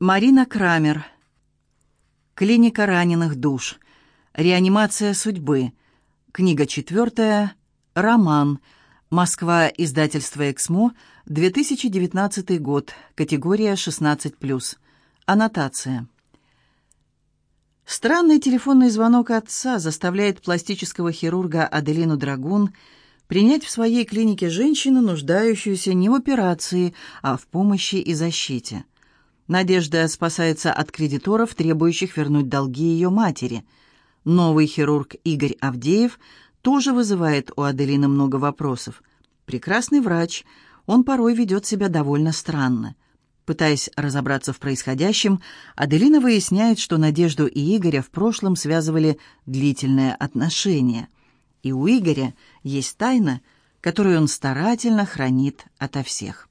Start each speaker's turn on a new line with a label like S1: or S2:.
S1: Марина Крамер. Клиника раненых душ. Реанимация судьбы. Книга четвертая. Роман. Москва. Издательство «Эксмо». 2019 год. Категория 16+. Аннотация. Странный телефонный звонок отца заставляет пластического хирурга Аделину Драгун принять в своей клинике женщину, нуждающуюся не в операции, а в помощи и защите. Надежда спасается от кредиторов, требующих вернуть долги ее матери. Новый хирург Игорь Авдеев тоже вызывает у Аделины много вопросов. Прекрасный врач, он порой ведет себя довольно странно. Пытаясь разобраться в происходящем, Аделина выясняет, что Надежду и Игоря в прошлом связывали длительные отношения. И у Игоря есть тайна, которую он старательно хранит ото всех.